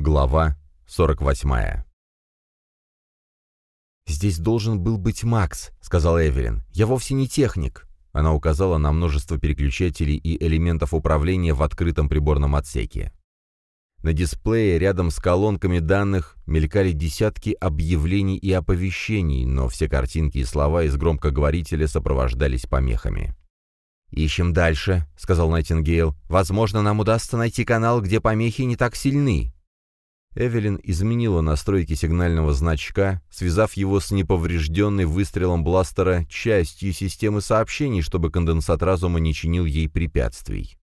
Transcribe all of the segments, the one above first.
Глава 48 «Здесь должен был быть Макс», — сказал Эвелин. «Я вовсе не техник». Она указала на множество переключателей и элементов управления в открытом приборном отсеке. На дисплее рядом с колонками данных мелькали десятки объявлений и оповещений, но все картинки и слова из громкоговорителя сопровождались помехами. «Ищем дальше», — сказал Найтингейл. «Возможно, нам удастся найти канал, где помехи не так сильны». Эвелин изменила настройки сигнального значка, связав его с неповрежденной выстрелом бластера частью системы сообщений, чтобы конденсат разума не чинил ей препятствий.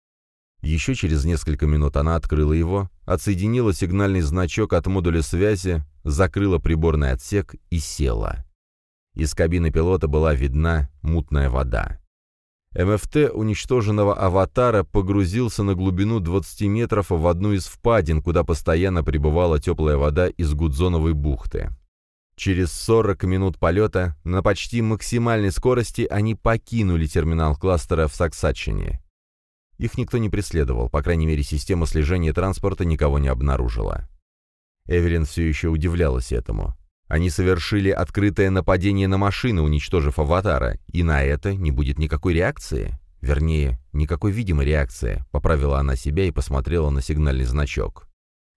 Еще через несколько минут она открыла его, отсоединила сигнальный значок от модуля связи, закрыла приборный отсек и села. Из кабины пилота была видна мутная вода. МФТ уничтоженного аватара погрузился на глубину 20 метров в одну из впадин, куда постоянно прибывала теплая вода из Гудзоновой бухты. Через 40 минут полета на почти максимальной скорости они покинули терминал кластера в Саксачине. Их никто не преследовал, по крайней мере, система слежения транспорта никого не обнаружила. Эвелин все еще удивлялась этому. Они совершили открытое нападение на машины, уничтожив аватара, и на это не будет никакой реакции. Вернее, никакой видимой реакции, поправила она себя и посмотрела на сигнальный значок.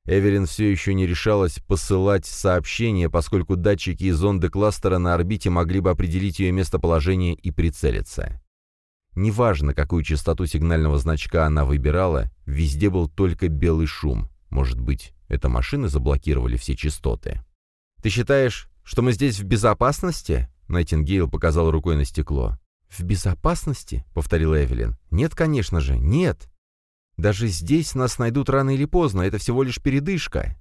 Эверин все еще не решалась посылать сообщения, поскольку датчики и зонды кластера на орбите могли бы определить ее местоположение и прицелиться. Неважно, какую частоту сигнального значка она выбирала, везде был только белый шум. Может быть, это машины заблокировали все частоты? «Ты считаешь, что мы здесь в безопасности?» Найтингейл показал рукой на стекло. «В безопасности?» — повторила Эвелин. «Нет, конечно же, нет. Даже здесь нас найдут рано или поздно, это всего лишь передышка».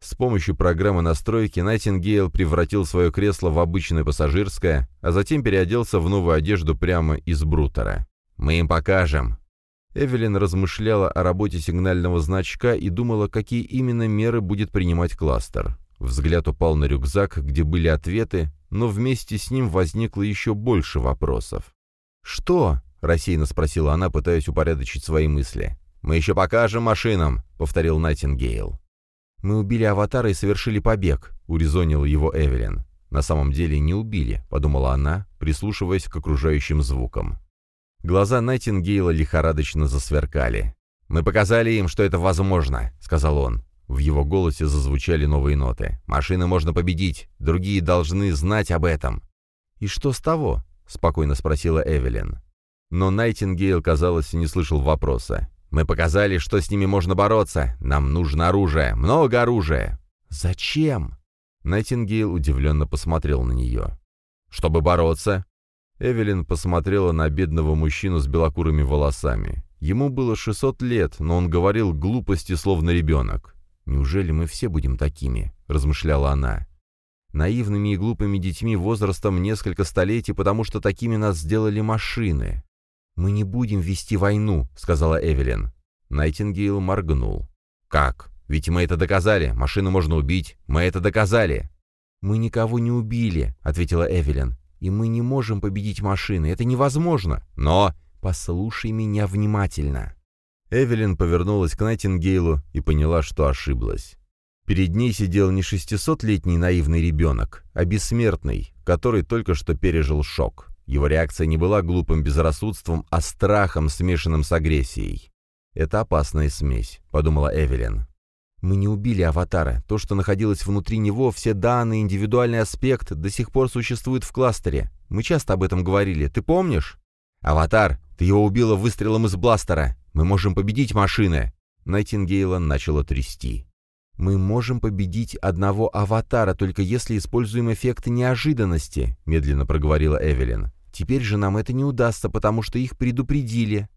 С помощью программы настройки Найтингейл превратил свое кресло в обычное пассажирское, а затем переоделся в новую одежду прямо из брутера. «Мы им покажем». Эвелин размышляла о работе сигнального значка и думала, какие именно меры будет принимать кластер. Взгляд упал на рюкзак, где были ответы, но вместе с ним возникло еще больше вопросов. «Что?» — рассеянно спросила она, пытаясь упорядочить свои мысли. «Мы еще покажем машинам», — повторил Найтингейл. «Мы убили аватара и совершили побег», — урезонила его Эвелин. «На самом деле не убили», — подумала она, прислушиваясь к окружающим звукам. Глаза Найтингейла лихорадочно засверкали. «Мы показали им, что это возможно», — сказал он. В его голосе зазвучали новые ноты. «Машины можно победить, другие должны знать об этом». «И что с того?» — спокойно спросила Эвелин. Но Найтингейл, казалось, не слышал вопроса. «Мы показали, что с ними можно бороться. Нам нужно оружие, много оружия». «Зачем?» Найтингейл удивленно посмотрел на нее. «Чтобы бороться». Эвелин посмотрела на бедного мужчину с белокурыми волосами. Ему было 600 лет, но он говорил глупости, словно ребенок. «Неужели мы все будем такими?» — размышляла она. «Наивными и глупыми детьми возрастом несколько столетий, потому что такими нас сделали машины». «Мы не будем вести войну», — сказала Эвелин. Найтингейл моргнул. «Как? Ведь мы это доказали. Машину можно убить. Мы это доказали». «Мы никого не убили», — ответила Эвелин. «И мы не можем победить машины. Это невозможно. Но...» «Послушай меня внимательно». Эвелин повернулась к Найтингейлу и поняла, что ошиблась. Перед ней сидел не шестисотлетний наивный ребенок, а бессмертный, который только что пережил шок. Его реакция не была глупым безрассудством, а страхом, смешанным с агрессией. «Это опасная смесь», — подумала Эвелин. «Мы не убили Аватара. То, что находилось внутри него, все данные, индивидуальный аспект, до сих пор существует в кластере. Мы часто об этом говорили. Ты помнишь? Аватар, ты его убила выстрелом из бластера. Мы можем победить машины!» Найтингейла начала трясти. «Мы можем победить одного аватара, только если используем эффект неожиданности», — медленно проговорила Эвелин. «Теперь же нам это не удастся, потому что их предупредили.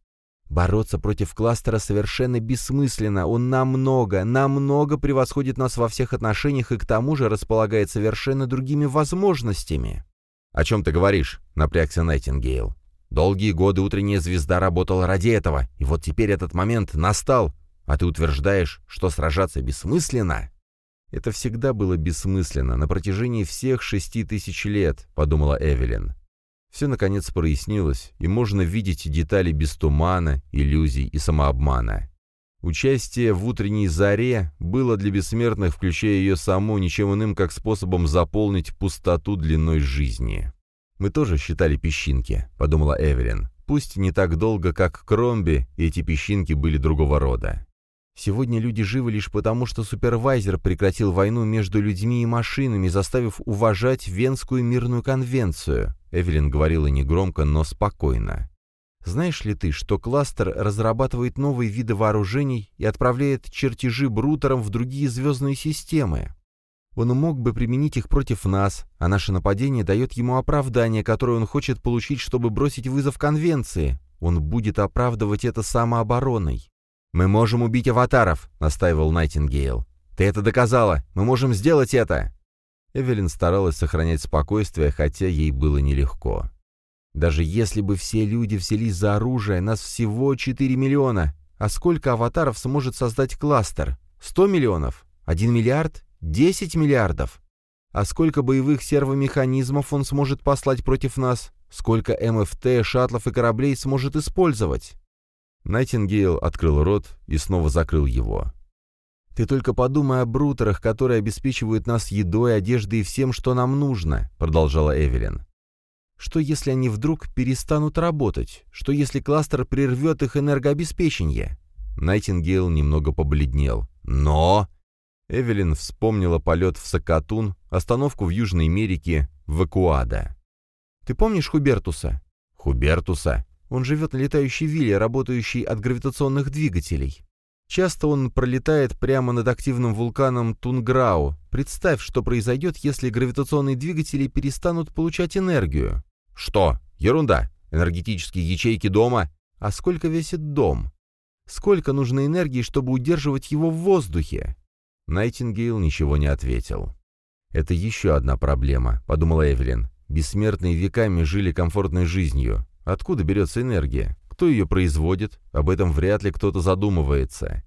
Бороться против кластера совершенно бессмысленно. Он намного, намного превосходит нас во всех отношениях и к тому же располагает совершенно другими возможностями». «О чем ты говоришь?» — напрягся Найтингейл. Долгие годы утренняя звезда работала ради этого, и вот теперь этот момент настал, а ты утверждаешь, что сражаться бессмысленно?» «Это всегда было бессмысленно, на протяжении всех шести тысяч лет», — подумала Эвелин. Все, наконец, прояснилось, и можно видеть детали без тумана, иллюзий и самообмана. Участие в утренней заре было для бессмертных, включая ее саму, ничем иным, как способом заполнить пустоту длиной жизни. «Мы тоже считали песчинки», — подумала Эвелин. «Пусть не так долго, как Кромби, эти песчинки были другого рода. Сегодня люди живы лишь потому, что супервайзер прекратил войну между людьми и машинами, заставив уважать Венскую мирную конвенцию», — Эвелин говорила негромко, но спокойно. Знаешь ли ты, что кластер разрабатывает новые виды вооружений и отправляет чертежи брутерам в другие звездные системы? Он мог бы применить их против нас, а наше нападение дает ему оправдание, которое он хочет получить, чтобы бросить вызов Конвенции. Он будет оправдывать это самообороной. «Мы можем убить аватаров», — настаивал Найтингейл. «Ты это доказала! Мы можем сделать это!» Эвелин старалась сохранять спокойствие, хотя ей было нелегко. Даже если бы все люди взялись за оружие, нас всего 4 миллиона. А сколько аватаров сможет создать кластер? 100 миллионов? 1 миллиард? 10 миллиардов? А сколько боевых сервомеханизмов он сможет послать против нас? Сколько МФТ, шаттлов и кораблей сможет использовать? Найтингейл открыл рот и снова закрыл его. «Ты только подумай о брутерах, которые обеспечивают нас едой, одеждой и всем, что нам нужно», — продолжала Эвелин. Что если они вдруг перестанут работать? Что если кластер прервет их энергообеспечение? Найтингейл немного побледнел. Но... Эвелин вспомнила полет в Сакатун, остановку в Южной Америке, в Экуада. «Ты помнишь Хубертуса?» «Хубертуса?» Он живет на летающей вилле, работающей от гравитационных двигателей. Часто он пролетает прямо над активным вулканом Тунграу. Представь, что произойдет, если гравитационные двигатели перестанут получать энергию. Что? Ерунда. Энергетические ячейки дома. А сколько весит дом? Сколько нужно энергии, чтобы удерживать его в воздухе? Найтингейл ничего не ответил. «Это еще одна проблема», — подумала Эвелин. «Бессмертные веками жили комфортной жизнью. Откуда берется энергия? Кто ее производит? Об этом вряд ли кто-то задумывается.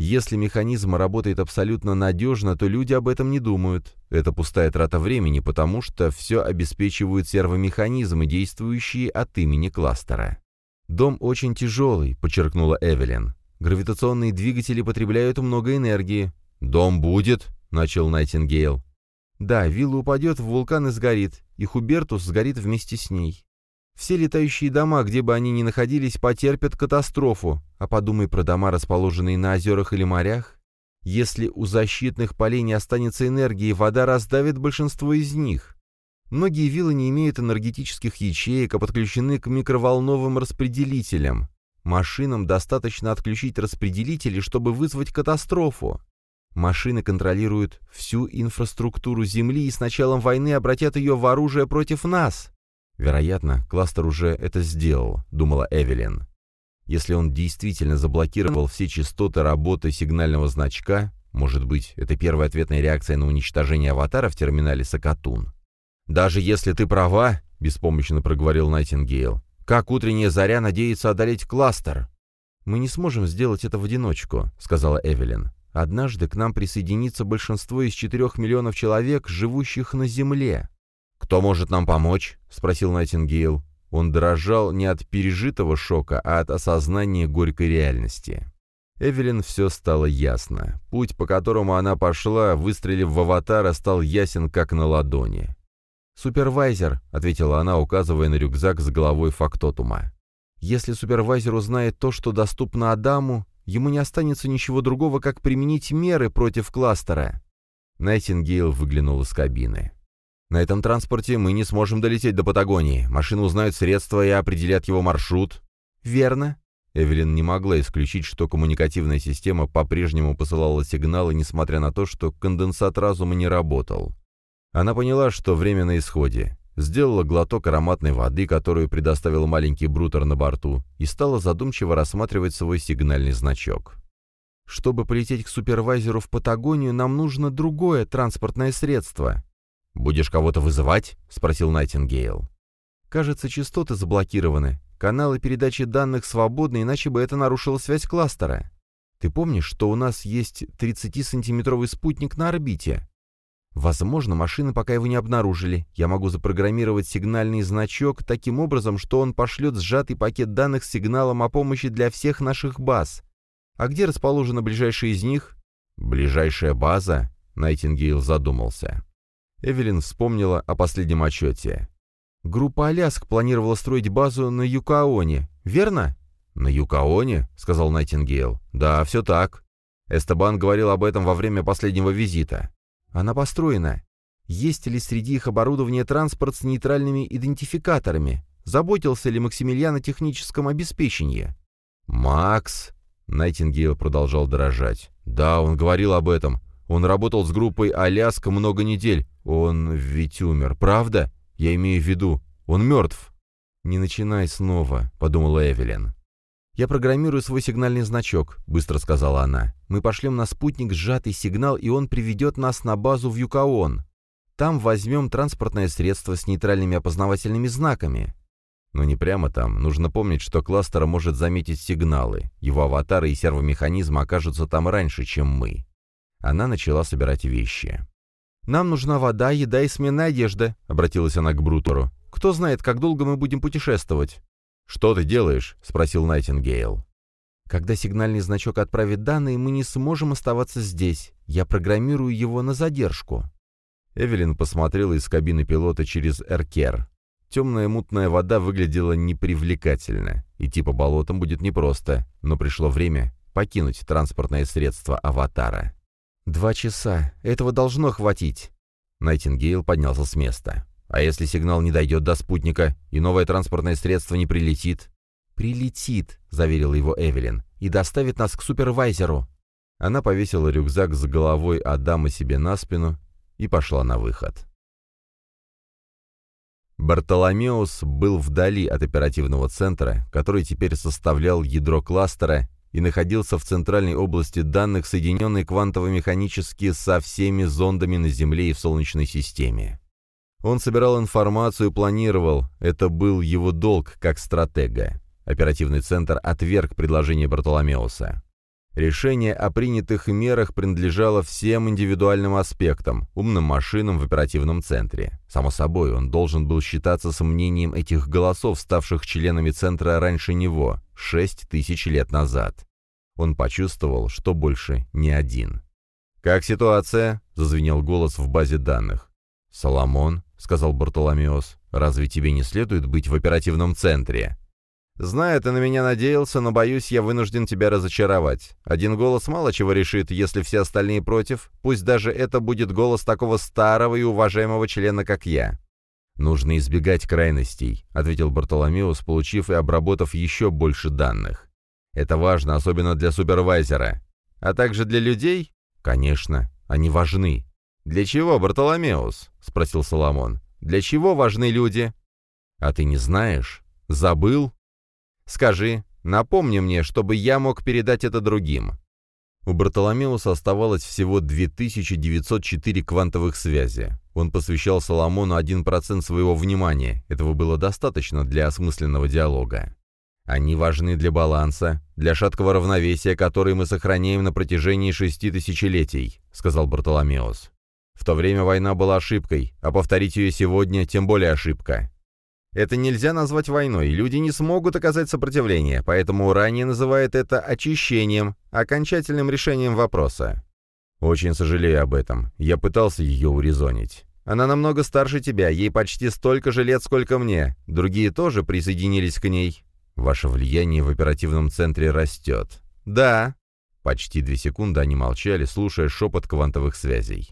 Если механизм работает абсолютно надежно, то люди об этом не думают. Это пустая трата времени, потому что все обеспечивают сервомеханизмы, действующие от имени кластера. «Дом очень тяжелый», — подчеркнула Эвелин. «Гравитационные двигатели потребляют много энергии». «Дом будет», — начал Найтингейл. «Да, вилла упадет в вулкан и сгорит, и Хубертус сгорит вместе с ней. Все летающие дома, где бы они ни находились, потерпят катастрофу, а подумай про дома, расположенные на озерах или морях. Если у защитных полей не останется энергии, вода раздавит большинство из них. Многие виллы не имеют энергетических ячеек, а подключены к микроволновым распределителям. Машинам достаточно отключить распределители, чтобы вызвать катастрофу. Машины контролируют всю инфраструктуру Земли и с началом войны обратят ее в оружие против нас. Вероятно, кластер уже это сделал, думала Эвелин. Если он действительно заблокировал все частоты работы сигнального значка, может быть, это первая ответная реакция на уничтожение аватара в терминале Сакатун. «Даже если ты права», — беспомощно проговорил Найтингейл, «как утренняя заря надеется одолеть кластер?» «Мы не сможем сделать это в одиночку», — сказала Эвелин. «Однажды к нам присоединится большинство из четырех миллионов человек, живущих на Земле. «Кто может нам помочь?» — спросил Найтингейл. Он дрожал не от пережитого шока, а от осознания горькой реальности. Эвелин все стало ясно. Путь, по которому она пошла, выстрелив в аватара, стал ясен как на ладони. «Супервайзер», — ответила она, указывая на рюкзак с головой фактотума. «Если супервайзер узнает то, что доступно Адаму, ему не останется ничего другого, как применить меры против кластера». Найтингейл выглянул из кабины. На этом транспорте мы не сможем долететь до Патагонии. Машины узнают средства и определят его маршрут». «Верно». Эвелин не могла исключить, что коммуникативная система по-прежнему посылала сигналы, несмотря на то, что конденсат разума не работал. Она поняла, что время на исходе. Сделала глоток ароматной воды, которую предоставил маленький брутер на борту, и стала задумчиво рассматривать свой сигнальный значок. «Чтобы полететь к супервайзеру в Патагонию, нам нужно другое транспортное средство», «Будешь кого-то вызывать?» — спросил Найтингейл. «Кажется, частоты заблокированы. Каналы передачи данных свободны, иначе бы это нарушило связь кластера. Ты помнишь, что у нас есть 30-сантиметровый спутник на орбите? Возможно, машины пока его не обнаружили. Я могу запрограммировать сигнальный значок таким образом, что он пошлет сжатый пакет данных с сигналом о помощи для всех наших баз. А где расположена ближайшая из них? Ближайшая база? Найтингейл задумался. Эвелин вспомнила о последнем отчете. «Группа Аляск планировала строить базу на Юкаоне, верно?» «На Юкаоне?» — сказал Найтингейл. «Да, все так. Эстебан говорил об этом во время последнего визита. Она построена. Есть ли среди их оборудования транспорт с нейтральными идентификаторами? Заботился ли Максимилиан о техническом обеспечении? «Макс!» — Найтингейл продолжал дрожать. «Да, он говорил об этом. Он работал с группой «Аляска» много недель. Он ведь умер, правда? Я имею в виду, он мертв». «Не начинай снова», — подумала Эвелин. «Я программирую свой сигнальный значок», — быстро сказала она. «Мы пошлем на спутник сжатый сигнал, и он приведет нас на базу в Юкаон. Там возьмем транспортное средство с нейтральными опознавательными знаками. Но не прямо там. Нужно помнить, что кластер может заметить сигналы. Его аватары и сервомеханизмы окажутся там раньше, чем мы. Она начала собирать вещи. «Нам нужна вода, еда и сменная одежда», — обратилась она к Брутору. «Кто знает, как долго мы будем путешествовать?» «Что ты делаешь?» — спросил Найтингейл. «Когда сигнальный значок отправит данные, мы не сможем оставаться здесь. Я программирую его на задержку». Эвелин посмотрела из кабины пилота через Эркер. Темная мутная вода выглядела непривлекательно. Идти по болотам будет непросто, но пришло время покинуть транспортное средство «Аватара». «Два часа. Этого должно хватить». Найтингейл поднялся с места. «А если сигнал не дойдет до спутника, и новое транспортное средство не прилетит?» «Прилетит», — заверила его Эвелин, — «и доставит нас к супервайзеру». Она повесила рюкзак с головой Адама себе на спину и пошла на выход. Бартоломеус был вдали от оперативного центра, который теперь составлял ядро кластера и находился в центральной области данных, соединенной квантово-механически со всеми зондами на Земле и в Солнечной системе. Он собирал информацию и планировал, это был его долг как стратега. Оперативный центр отверг предложение Бартоломеуса. Решение о принятых мерах принадлежало всем индивидуальным аспектам, умным машинам в оперативном центре. Само собой, он должен был считаться с мнением этих голосов, ставших членами центра раньше него, шесть тысяч лет назад. Он почувствовал, что больше не один. «Как ситуация?» — зазвенел голос в базе данных. «Соломон», — сказал Бартоломеос, — «разве тебе не следует быть в оперативном центре?» «Знаю, ты на меня надеялся, но, боюсь, я вынужден тебя разочаровать. Один голос мало чего решит, если все остальные против. Пусть даже это будет голос такого старого и уважаемого члена, как я». «Нужно избегать крайностей», — ответил Бартоломеус, получив и обработав еще больше данных. «Это важно, особенно для супервайзера. А также для людей?» «Конечно, они важны». «Для чего, Бартоломеус?» — спросил Соломон. «Для чего важны люди?» «А ты не знаешь? Забыл?» Скажи, напомни мне, чтобы я мог передать это другим». У Бартоломеуса оставалось всего 2904 квантовых связи. Он посвящал Соломону 1% своего внимания. Этого было достаточно для осмысленного диалога. Они важны для баланса, для шаткого равновесия, который мы сохраняем на протяжении шести тысячелетий», — сказал Бартоломеус. «В то время война была ошибкой, а повторить ее сегодня тем более ошибка. Это нельзя назвать войной, люди не смогут оказать сопротивление, поэтому ранее называют это очищением, окончательным решением вопроса. Очень сожалею об этом. Я пытался ее урезонить. Она намного старше тебя, ей почти столько же лет, сколько мне. Другие тоже присоединились к ней. Ваше влияние в оперативном центре растет. Да. Почти две секунды они молчали, слушая шепот квантовых связей.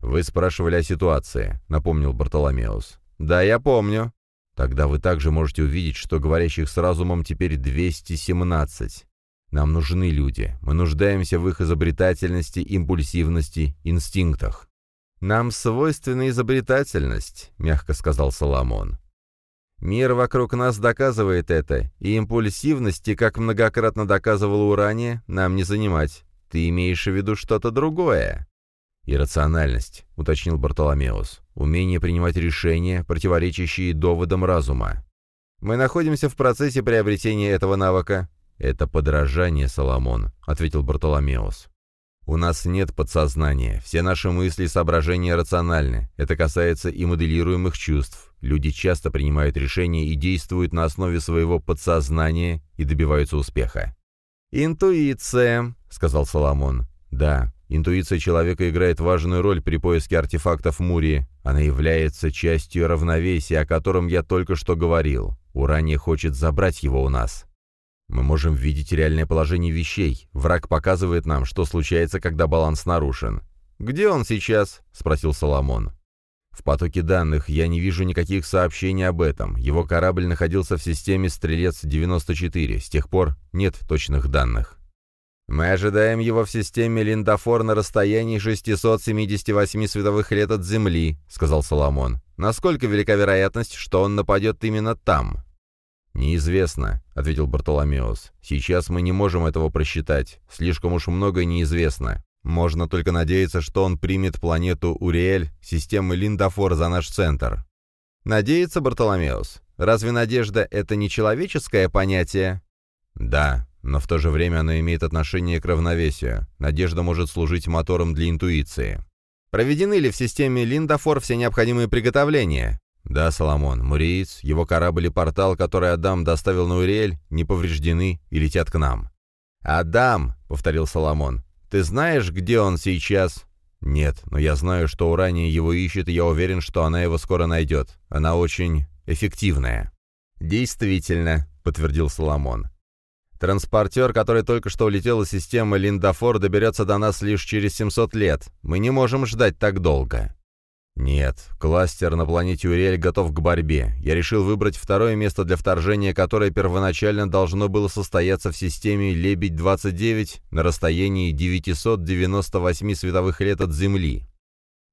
«Вы спрашивали о ситуации», — напомнил Бартоломеус. «Да, я помню. Тогда вы также можете увидеть, что говорящих с разумом теперь 217. Нам нужны люди. Мы нуждаемся в их изобретательности, импульсивности, инстинктах. «Нам свойственна изобретательность», — мягко сказал Соломон. «Мир вокруг нас доказывает это, и импульсивности, как многократно доказывал Урания, нам не занимать. Ты имеешь в виду что-то другое?» «Иррациональность», — уточнил Бартоломеус. «Умение принимать решения, противоречащие доводам разума». «Мы находимся в процессе приобретения этого навыка». «Это подражание, Соломон», — ответил Бартоломеус. «У нас нет подсознания. Все наши мысли и соображения рациональны. Это касается и моделируемых чувств. Люди часто принимают решения и действуют на основе своего подсознания и добиваются успеха. «Интуиция», — сказал Соломон. «Да, интуиция человека играет важную роль при поиске артефактов Мури. Она является частью равновесия, о котором я только что говорил. Урания хочет забрать его у нас. Мы можем видеть реальное положение вещей. Враг показывает нам, что случается, когда баланс нарушен. «Где он сейчас?» — спросил Соломон. В потоке данных я не вижу никаких сообщений об этом. Его корабль находился в системе «Стрелец-94». С тех пор нет точных данных. Мы ожидаем его в системе Линдафор на расстоянии 678 световых лет от Земли, сказал Соломон. Насколько велика вероятность, что он нападет именно там? «Неизвестно», — ответил Бартоломеус. «Сейчас мы не можем этого просчитать. Слишком уж много неизвестно. Можно только надеяться, что он примет планету Уриэль, системы Линдафор за наш центр. Надеяться, Бартоломеус? Разве надежда — это не человеческое понятие? Да, но в то же время оно имеет отношение к равновесию. Надежда может служить мотором для интуиции. Проведены ли в системе Линдафор все необходимые приготовления? Да, Соломон, Муриец, его корабль и портал, который Адам доставил на Уриэль, не повреждены и летят к нам. «Адам», — повторил Соломон, ты знаешь, где он сейчас?» «Нет, но я знаю, что Урания его ищет, и я уверен, что она его скоро найдет. Она очень эффективная». «Действительно», — подтвердил Соломон. «Транспортер, который только что улетел из системы Линдафор, доберется до нас лишь через 700 лет. Мы не можем ждать так долго». Нет, кластер на планете Уриэль готов к борьбе. Я решил выбрать второе место для вторжения, которое первоначально должно было состояться в системе Лебедь-29 на расстоянии 998 световых лет от Земли.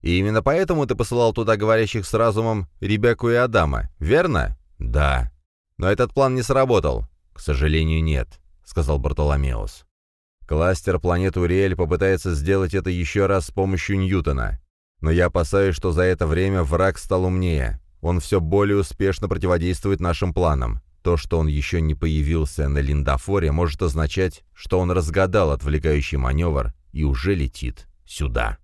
И именно поэтому ты посылал туда говорящих с разумом Ребекку и Адама, верно? Да. Но этот план не сработал. К сожалению, нет, сказал Бартоломеус. Кластер планеты Уриэль попытается сделать это еще раз с помощью Ньютона. Но я опасаюсь, что за это время враг стал умнее. Он все более успешно противодействует нашим планам. То, что он еще не появился на Линдафоре, может означать, что он разгадал отвлекающий маневр и уже летит сюда.